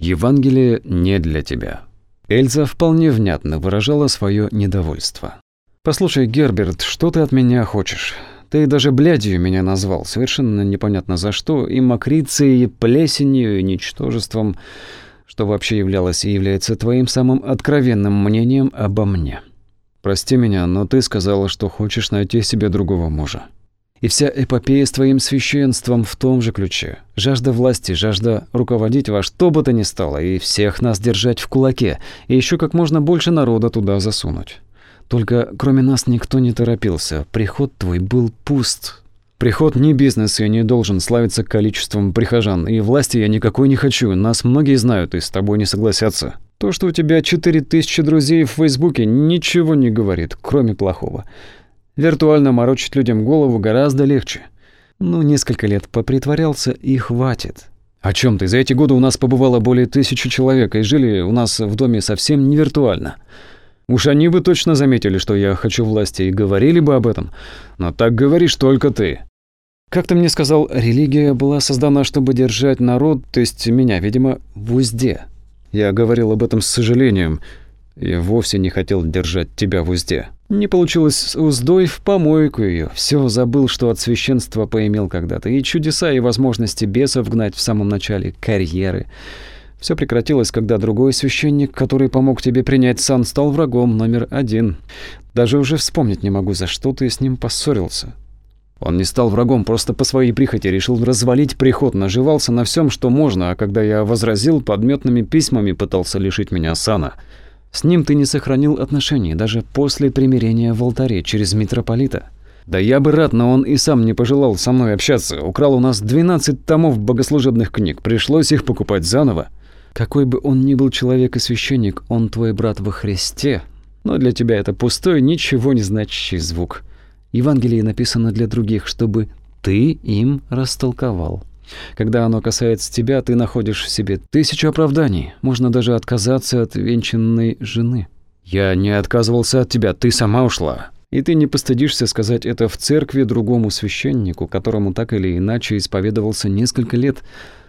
Евангелие не для тебя. Эльза вполне внятно выражала свое недовольство. «Послушай, Герберт, что ты от меня хочешь? Ты даже блядью меня назвал, совершенно непонятно за что, и мокрицей, и плесенью, и ничтожеством, что вообще являлось и является твоим самым откровенным мнением обо мне. Прости меня, но ты сказала, что хочешь найти себе другого мужа. И вся эпопея с твоим священством в том же ключе. Жажда власти, жажда руководить во что бы то ни стало, и всех нас держать в кулаке, и еще как можно больше народа туда засунуть. Только кроме нас никто не торопился. Приход твой был пуст. Приход не бизнес и не должен славиться количеством прихожан. И власти я никакой не хочу. Нас многие знают и с тобой не согласятся. То, что у тебя 4000 друзей в Фейсбуке, ничего не говорит, кроме плохого. Виртуально морочить людям голову гораздо легче. Ну, несколько лет попритворялся и хватит. О чем ты? За эти годы у нас побывало более тысячи человек, и жили у нас в доме совсем не виртуально. Уж они бы точно заметили, что я хочу власти, и говорили бы об этом. Но так говоришь только ты. Как ты мне сказал, религия была создана, чтобы держать народ, то есть меня, видимо, в узде. Я говорил об этом с сожалением и вовсе не хотел держать тебя в узде. Не получилось с уздой в помойку ее. Все забыл, что от священства поимел когда-то. И чудеса, и возможности бесов гнать в самом начале карьеры. Все прекратилось, когда другой священник, который помог тебе принять сан, стал врагом номер один. Даже уже вспомнить не могу, за что ты с ним поссорился. Он не стал врагом, просто по своей прихоти решил развалить приход, наживался на всем, что можно, а когда я возразил, подметными письмами пытался лишить меня сана. С ним ты не сохранил отношений, даже после примирения в алтаре через митрополита. Да я бы рад, но он и сам не пожелал со мной общаться. Украл у нас 12 томов богослужебных книг, пришлось их покупать заново. Какой бы он ни был человек и священник, он твой брат во Христе. Но для тебя это пустой, ничего не значащий звук. Евангелие написано для других, чтобы ты им растолковал. Когда оно касается тебя, ты находишь в себе тысячу оправданий. Можно даже отказаться от венчанной жены. Я не отказывался от тебя, ты сама ушла. И ты не постыдишься сказать это в церкви другому священнику, которому так или иначе исповедовался несколько лет,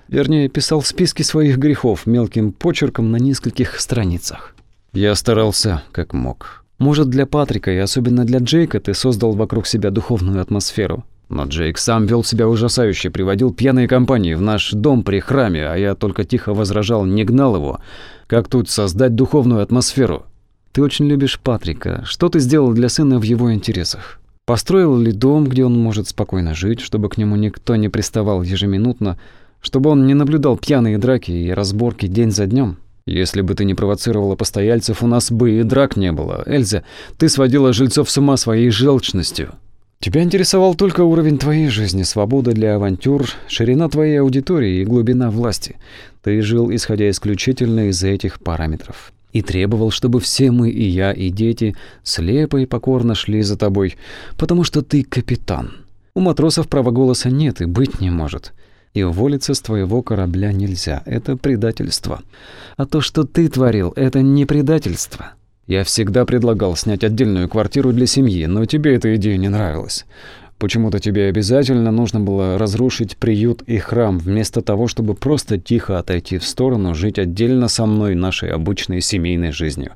вернее, писал списки своих грехов мелким почерком на нескольких страницах. Я старался, как мог. Может, для Патрика и особенно для Джейка ты создал вокруг себя духовную атмосферу. Но Джейк сам вел себя ужасающе, приводил пьяные компании в наш дом при храме, а я только тихо возражал, не гнал его. Как тут создать духовную атмосферу? Ты очень любишь Патрика. Что ты сделал для сына в его интересах? Построил ли дом, где он может спокойно жить, чтобы к нему никто не приставал ежеминутно, чтобы он не наблюдал пьяные драки и разборки день за днем? Если бы ты не провоцировала постояльцев, у нас бы и драк не было. Эльза, ты сводила жильцов с ума своей желчностью. Тебя интересовал только уровень твоей жизни, свобода для авантюр, ширина твоей аудитории и глубина власти. Ты жил, исходя исключительно из этих параметров. И требовал, чтобы все мы, и я, и дети, слепо и покорно шли за тобой, потому что ты капитан. У матросов права голоса нет и быть не может. И уволиться с твоего корабля нельзя. Это предательство. А то, что ты творил, это не предательство. Я всегда предлагал снять отдельную квартиру для семьи, но тебе эта идея не нравилась. Почему-то тебе обязательно нужно было разрушить приют и храм, вместо того, чтобы просто тихо отойти в сторону, жить отдельно со мной нашей обычной семейной жизнью.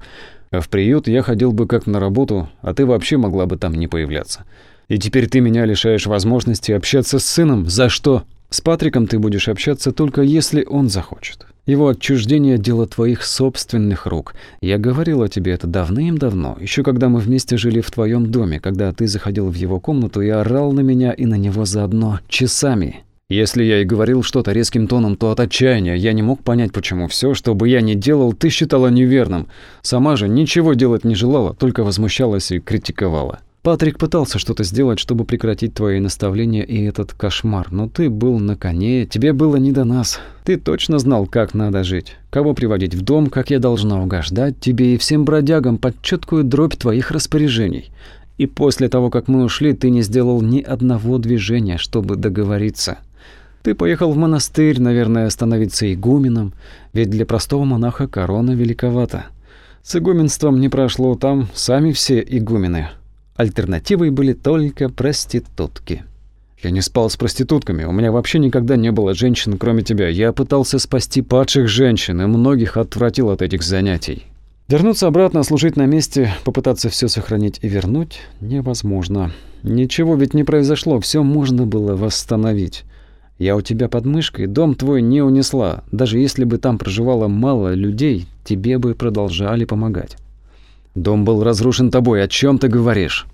В приют я ходил бы как на работу, а ты вообще могла бы там не появляться. И теперь ты меня лишаешь возможности общаться с сыном. За что? С Патриком ты будешь общаться только если он захочет. Его отчуждение – дело твоих собственных рук. Я говорил о тебе это давным-давно, еще когда мы вместе жили в твоем доме, когда ты заходил в его комнату и орал на меня и на него заодно часами. Если я и говорил что-то резким тоном, то от отчаяния я не мог понять, почему все, что бы я ни делал, ты считала неверным. Сама же ничего делать не желала, только возмущалась и критиковала. Патрик пытался что-то сделать, чтобы прекратить твои наставления и этот кошмар, но ты был на коне, тебе было не до нас. Ты точно знал, как надо жить, кого приводить в дом, как я должна угождать тебе и всем бродягам под четкую дробь твоих распоряжений. И после того, как мы ушли, ты не сделал ни одного движения, чтобы договориться. Ты поехал в монастырь, наверное, становиться игуменом, ведь для простого монаха корона великовата. С игуменством не прошло, там сами все игумены. Альтернативой были только проститутки. Я не спал с проститутками, у меня вообще никогда не было женщин, кроме тебя. Я пытался спасти падших женщин, и многих отвратил от этих занятий. Вернуться обратно, служить на месте, попытаться все сохранить и вернуть невозможно. Ничего ведь не произошло, все можно было восстановить. Я у тебя под мышкой, дом твой не унесла. Даже если бы там проживало мало людей, тебе бы продолжали помогать. Дом был разрушен тобой, о чем ты говоришь?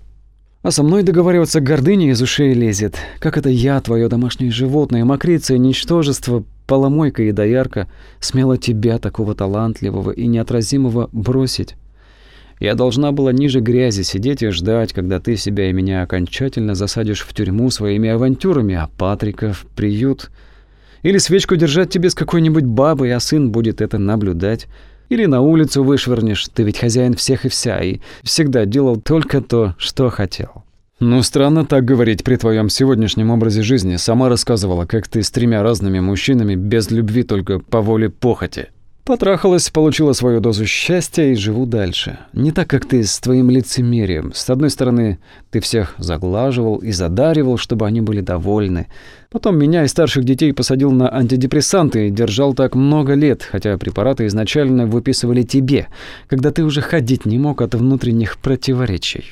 А со мной договариваться гордыня из ушей лезет. Как это я, твое домашнее животное, мокрица и ничтожество, поломойка и доярка, смело тебя, такого талантливого и неотразимого, бросить? Я должна была ниже грязи сидеть и ждать, когда ты себя и меня окончательно засадишь в тюрьму своими авантюрами, а Патрика в приют. Или свечку держать тебе с какой-нибудь бабой, а сын будет это наблюдать. Или на улицу вышвырнешь, ты ведь хозяин всех и вся, и всегда делал только то, что хотел. Ну, странно так говорить при твоем сегодняшнем образе жизни. Сама рассказывала, как ты с тремя разными мужчинами без любви только по воле похоти. Потрахалась, получила свою дозу счастья и живу дальше. Не так, как ты с твоим лицемерием. С одной стороны, ты всех заглаживал и задаривал, чтобы они были довольны. Потом меня и старших детей посадил на антидепрессанты и держал так много лет, хотя препараты изначально выписывали тебе, когда ты уже ходить не мог от внутренних противоречий.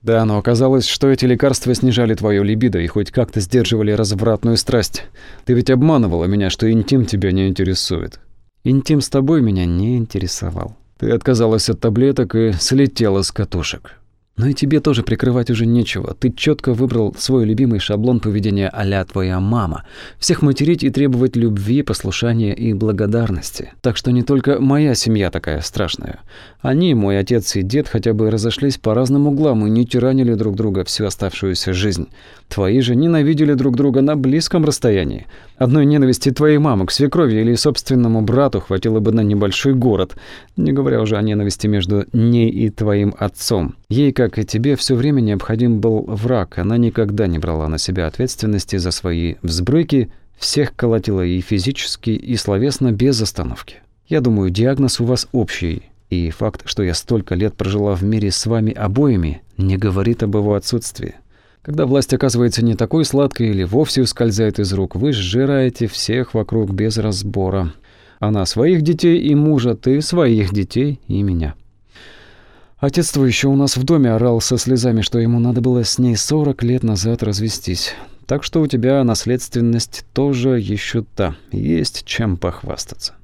Да, но оказалось, что эти лекарства снижали твою либидо и хоть как-то сдерживали развратную страсть. Ты ведь обманывала меня, что интим тебя не интересует. Интим с тобой меня не интересовал. Ты отказалась от таблеток и слетела с катушек. Но и тебе тоже прикрывать уже нечего. Ты четко выбрал свой любимый шаблон поведения а твоя мама. Всех материть и требовать любви, послушания и благодарности. Так что не только моя семья такая страшная. Они, мой отец и дед, хотя бы разошлись по разным углам и не тиранили друг друга всю оставшуюся жизнь. Твои же ненавидели друг друга на близком расстоянии. Одной ненависти твоей мамы к свекрови или собственному брату хватило бы на небольшой город, не говоря уже о ненависти между ней и твоим отцом. Ей, как и тебе, все время необходим был враг. Она никогда не брала на себя ответственности за свои взбрыки, всех колотила и физически, и словесно без остановки. Я думаю, диагноз у вас общий, и факт, что я столько лет прожила в мире с вами обоими, не говорит об его отсутствии. Когда власть оказывается не такой сладкой или вовсе ускользает из рук, вы сжираете всех вокруг без разбора. Она своих детей и мужа, ты своих детей и меня. Отец твой еще у нас в доме орал со слезами, что ему надо было с ней 40 лет назад развестись. Так что у тебя наследственность тоже еще та, есть чем похвастаться.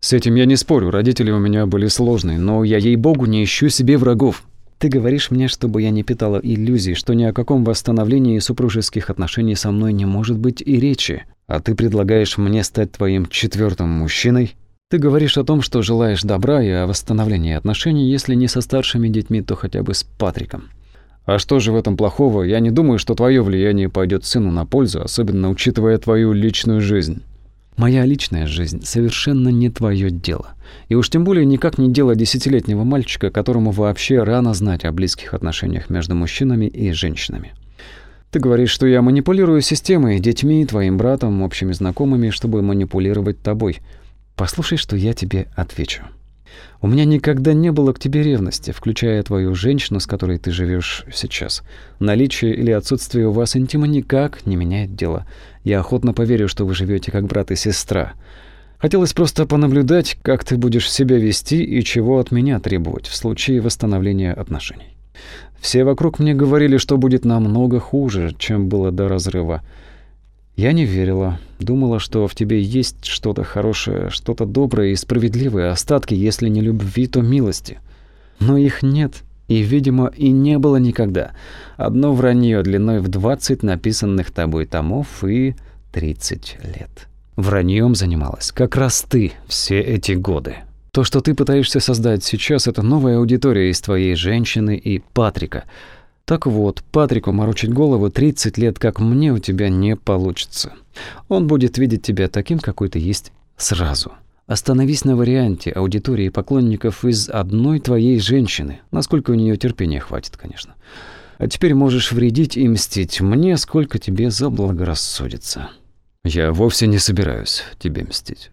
С этим я не спорю, родители у меня были сложные, но я, ей-богу, не ищу себе врагов. Ты говоришь мне, чтобы я не питала иллюзий, что ни о каком восстановлении супружеских отношений со мной не может быть и речи. А ты предлагаешь мне стать твоим четвертым мужчиной? Ты говоришь о том, что желаешь добра и о восстановлении отношений, если не со старшими детьми, то хотя бы с Патриком. А что же в этом плохого? Я не думаю, что твое влияние пойдет сыну на пользу, особенно учитывая твою личную жизнь. Моя личная жизнь совершенно не твое дело. И уж тем более никак не дело десятилетнего мальчика, которому вообще рано знать о близких отношениях между мужчинами и женщинами. Ты говоришь, что я манипулирую системой, детьми, твоим братом, общими знакомыми, чтобы манипулировать тобой. Послушай, что я тебе отвечу. У меня никогда не было к тебе ревности, включая твою женщину, с которой ты живешь сейчас. Наличие или отсутствие у вас интима никак не меняет дело. Я охотно поверю, что вы живете как брат и сестра. Хотелось просто понаблюдать, как ты будешь себя вести и чего от меня требовать в случае восстановления отношений. Все вокруг мне говорили, что будет намного хуже, чем было до разрыва. Я не верила. Думала, что в тебе есть что-то хорошее, что-то доброе и справедливое, остатки, если не любви, то милости. Но их нет, и, видимо, и не было никогда. Одно вранье длиной в 20 написанных тобой томов и 30 лет. Враньем занималась как раз ты все эти годы. То, что ты пытаешься создать сейчас, это новая аудитория из твоей женщины и Патрика – так вот, Патрику морочить голову 30 лет, как мне, у тебя не получится. Он будет видеть тебя таким, какой ты есть сразу. Остановись на варианте аудитории поклонников из одной твоей женщины, насколько у нее терпения хватит, конечно. А теперь можешь вредить и мстить мне, сколько тебе заблагорассудится. Я вовсе не собираюсь тебе мстить.